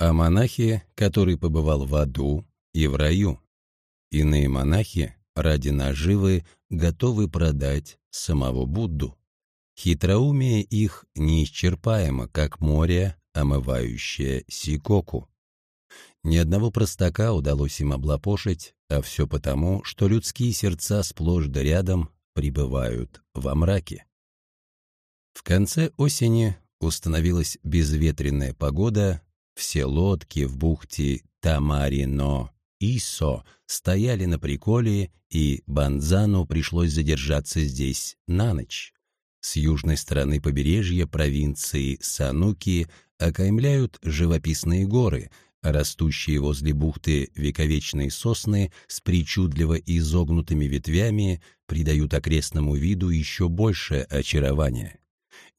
о монахе, который побывал в аду и в раю. Иные монахи ради наживы готовы продать самого Будду. Хитроумие их неисчерпаемо, как море, омывающее Сикоку. Ни одного простака удалось им облапошить, а все потому, что людские сердца сплошь да рядом пребывают во мраке. В конце осени установилась безветренная погода, все лодки в бухте Тамарино Исо стояли на приколе, и Банзану пришлось задержаться здесь на ночь. С южной стороны побережья провинции Сануки окаймляют живописные горы, растущие возле бухты вековечные сосны с причудливо изогнутыми ветвями придают окрестному виду еще большее очарование.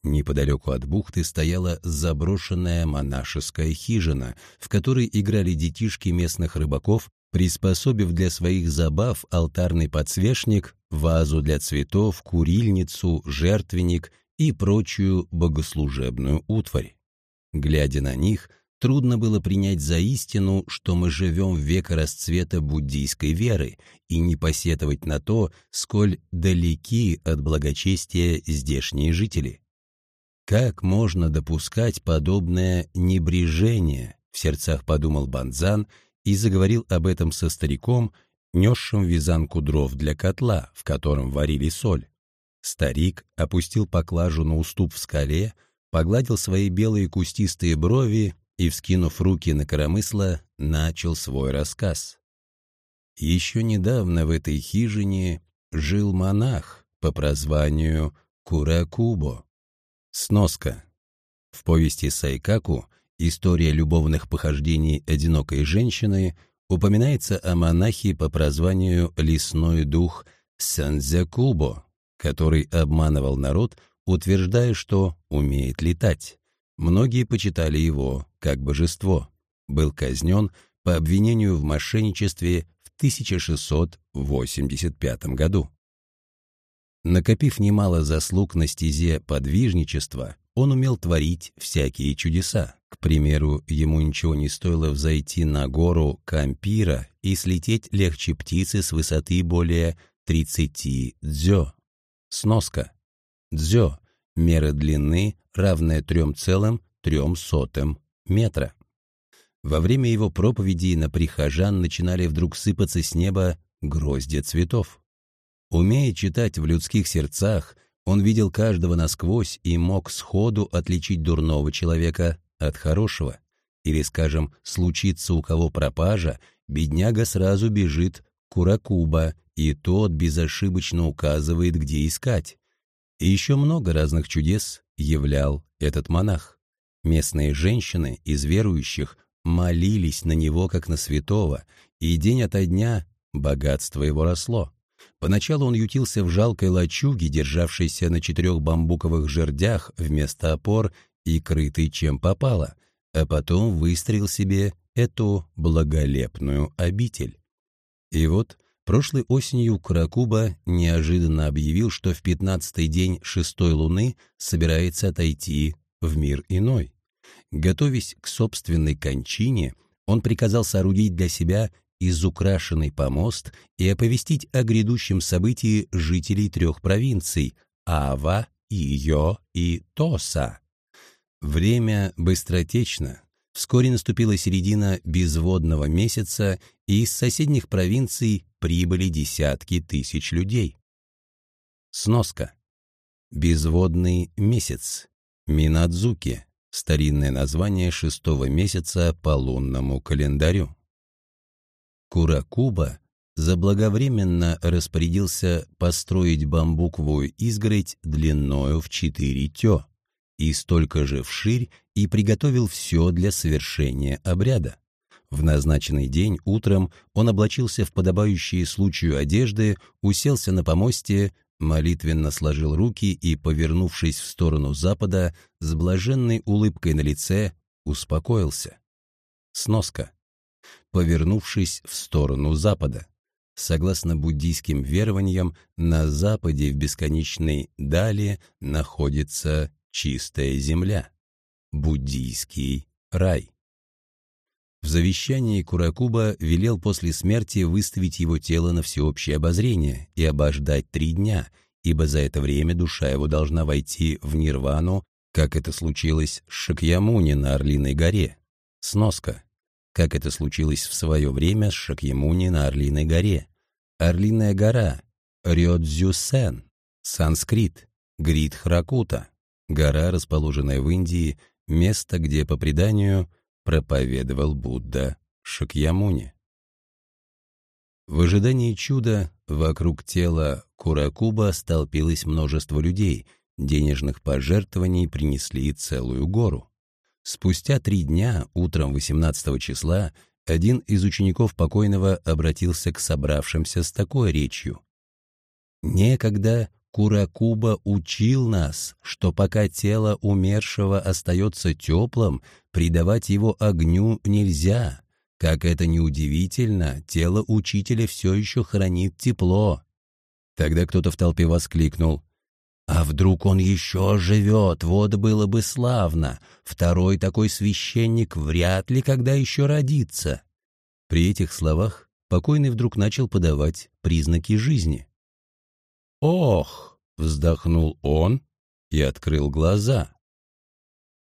Неподалеку от бухты стояла заброшенная монашеская хижина, в которой играли детишки местных рыбаков, приспособив для своих забав алтарный подсвечник, вазу для цветов, курильницу, жертвенник и прочую богослужебную утварь. Глядя на них, трудно было принять за истину, что мы живем в век расцвета буддийской веры, и не посетовать на то, сколь далеки от благочестия здешние жители. Как можно допускать подобное небрежение, в сердцах подумал Банзан и заговорил об этом со стариком, несшим вязанку дров для котла, в котором варили соль. Старик опустил поклажу на уступ в скале, погладил свои белые кустистые брови и, вскинув руки на коромысло, начал свой рассказ. Еще недавно в этой хижине жил монах по прозванию Куракубо. Сноска. В повести Сайкаку «История любовных похождений одинокой женщины» упоминается о монахе по прозванию «Лесной дух» Сянзякубо, который обманывал народ, утверждая, что умеет летать. Многие почитали его как божество. Был казнен по обвинению в мошенничестве в 1685 году. Накопив немало заслуг на стезе подвижничества, он умел творить всякие чудеса. К примеру, ему ничего не стоило взойти на гору Кампира и слететь легче птицы с высоты более 30 дзё. Сноска. Дзё – мера длины, равная 3,3 метра. Во время его проповеди на прихожан начинали вдруг сыпаться с неба гроздья цветов. Умея читать в людских сердцах, он видел каждого насквозь и мог сходу отличить дурного человека от хорошего. Или, скажем, случится у кого пропажа, бедняга сразу бежит к Куракуба, и тот безошибочно указывает, где искать. И еще много разных чудес являл этот монах. Местные женщины из верующих молились на него, как на святого, и день ото дня богатство его росло. Поначалу он ютился в жалкой лачуге, державшейся на четырех бамбуковых жердях вместо опор и крытой чем попало, а потом выстроил себе эту благолепную обитель. И вот прошлой осенью Каракуба неожиданно объявил, что в пятнадцатый день шестой луны собирается отойти в мир иной. Готовясь к собственной кончине, он приказал соорудить для себя изукрашенный помост и оповестить о грядущем событии жителей трех провинций – Ава, Ио и Тоса. Время быстротечно. Вскоре наступила середина безводного месяца, и из соседних провинций прибыли десятки тысяч людей. Сноска. Безводный месяц. Минадзуки. Старинное название шестого месяца по лунному календарю. Куракуба заблаговременно распорядился построить бамбуковую изгородь длиною в четыре тё и столько же вширь и приготовил все для совершения обряда. В назначенный день утром он облачился в подобающие случаю одежды, уселся на помосте, молитвенно сложил руки и, повернувшись в сторону запада, с блаженной улыбкой на лице, успокоился. Сноска повернувшись в сторону запада. Согласно буддийским верованиям, на западе в бесконечной дали находится чистая земля, буддийский рай. В завещании Куракуба велел после смерти выставить его тело на всеобщее обозрение и обождать три дня, ибо за это время душа его должна войти в нирвану, как это случилось с Шакьямуни на Орлиной горе. Сноска. Как это случилось в свое время с Шакьямуни на Орлиной горе. Орлиная гора. Рёдзюсен. Санскрит. Гридхракута. Гора, расположенная в Индии, место, где, по преданию, проповедовал Будда Шакьямуни. В ожидании чуда вокруг тела Куракуба столпилось множество людей, денежных пожертвований принесли целую гору. Спустя три дня, утром 18 числа, один из учеников покойного обратился к собравшимся с такой речью. «Некогда Куракуба учил нас, что пока тело умершего остается теплым, придавать его огню нельзя. Как это ни удивительно, тело учителя все еще хранит тепло. Тогда кто-то в толпе воскликнул. «А вдруг он еще живет? Вот было бы славно! Второй такой священник вряд ли когда еще родится!» При этих словах покойный вдруг начал подавать признаки жизни. «Ох!» — вздохнул он и открыл глаза.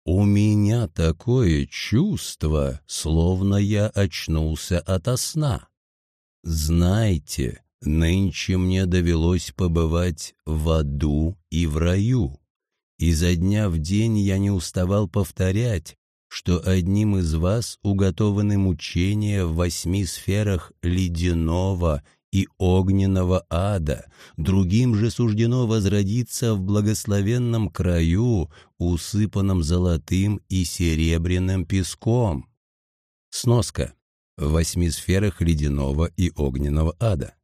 «У меня такое чувство, словно я очнулся ото сна. Знаете, нынче мне довелось побывать в аду и в раю. Изо дня в день я не уставал повторять, что одним из вас уготованы мучения в восьми сферах ледяного и огненного ада, другим же суждено возродиться в благословенном краю, усыпанном золотым и серебряным песком. Сноска. В восьми сферах ледяного и огненного ада.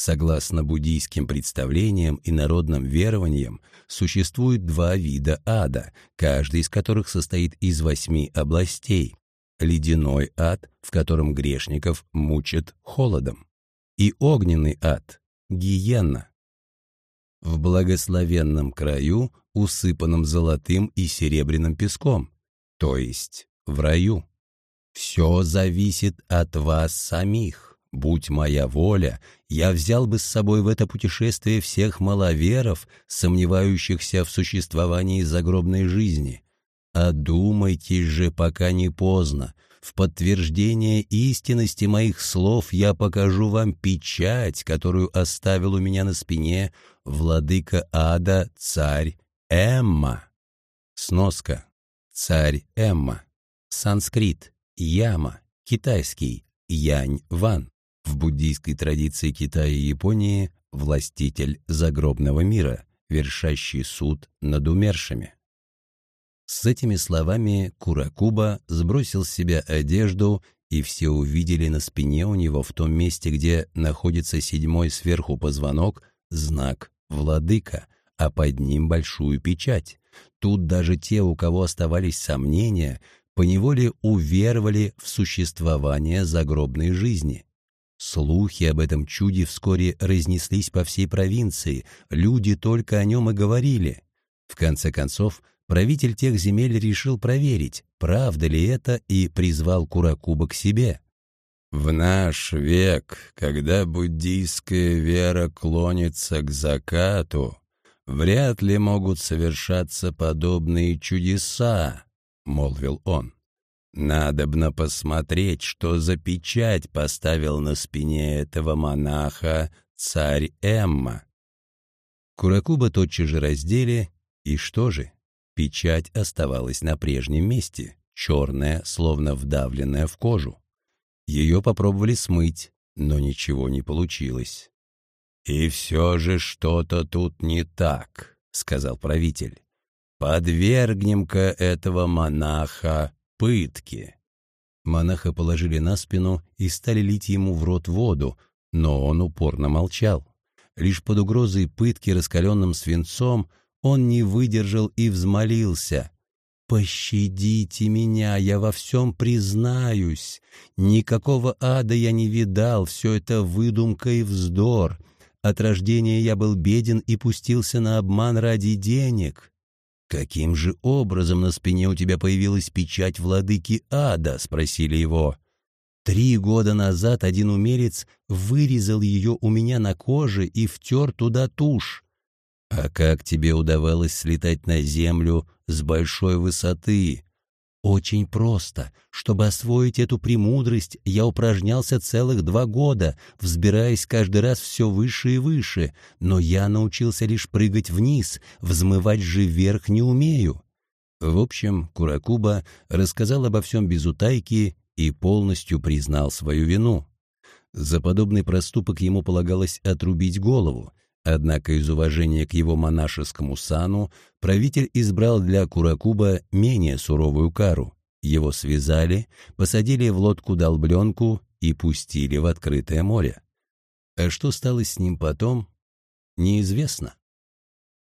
Согласно буддийским представлениям и народным верованиям, существует два вида ада, каждый из которых состоит из восьми областей. Ледяной ад, в котором грешников мучат холодом и огненный ад, гиенна. В благословенном краю, усыпанном золотым и серебряным песком, то есть в раю. Все зависит от вас самих. Будь моя воля, я взял бы с собой в это путешествие всех маловеров, сомневающихся в существовании загробной жизни. Одумайтесь же, пока не поздно, в подтверждение истинности моих слов я покажу вам печать, которую оставил у меня на спине владыка ада, царь Эмма. Сноска. Царь Эмма. Санскрит. Яма. Китайский. Янь-Ван. В буддийской традиции Китая и Японии властитель загробного мира, вершащий суд над умершими. С этими словами Куракуба сбросил с себя одежду, и все увидели на спине у него в том месте, где находится седьмой сверху позвонок, знак «Владыка», а под ним большую печать. Тут даже те, у кого оставались сомнения, поневоле уверовали в существование загробной жизни. Слухи об этом чуде вскоре разнеслись по всей провинции, люди только о нем и говорили. В конце концов, правитель тех земель решил проверить, правда ли это, и призвал Куракуба к себе. В наш век, когда буддийская вера клонится к закату, вряд ли могут совершаться подобные чудеса, — молвил он. Надобно посмотреть, что за печать поставил на спине этого монаха царь Эмма. Куракуба тотчас же раздели, и что же? Печать оставалась на прежнем месте, черная, словно вдавленная в кожу. Ее попробовали смыть, но ничего не получилось. «И все же что-то тут не так», — сказал правитель. «Подвергнем-ка этого монаха пытке». Монаха положили на спину и стали лить ему в рот воду, но он упорно молчал. Лишь под угрозой пытки раскаленным свинцом он не выдержал и взмолился. «Пощадите меня, я во всем признаюсь. Никакого ада я не видал, все это выдумка и вздор. От рождения я был беден и пустился на обман ради денег». «Каким же образом на спине у тебя появилась печать владыки ада?» — спросили его. Три года назад один умелец вырезал ее у меня на коже и втер туда тушь. А как тебе удавалось слетать на землю с большой высоты? Очень просто. Чтобы освоить эту премудрость, я упражнялся целых два года, взбираясь каждый раз все выше и выше, но я научился лишь прыгать вниз, взмывать же вверх не умею. В общем, Куракуба рассказал обо всем без утайки и полностью признал свою вину. За подобный проступок ему полагалось отрубить голову, Однако из уважения к его монашескому сану правитель избрал для Куракуба менее суровую кару. Его связали, посадили в лодку-долбленку и пустили в открытое море. А что стало с ним потом, неизвестно.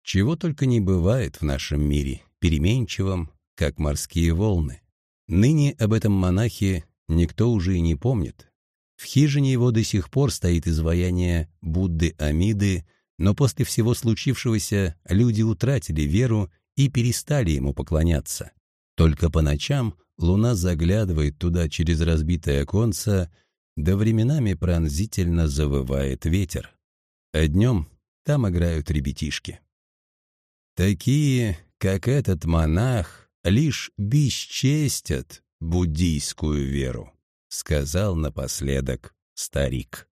Чего только не бывает в нашем мире, переменчивом, как морские волны. Ныне об этом монахе никто уже и не помнит. В хижине его до сих пор стоит изваяние Будды Амиды, но после всего случившегося люди утратили веру и перестали ему поклоняться. Только по ночам луна заглядывает туда через разбитое оконце, да временами пронзительно завывает ветер. А днем там играют ребятишки. Такие, как этот монах, лишь бесчестят буддийскую веру, сказал напоследок старик.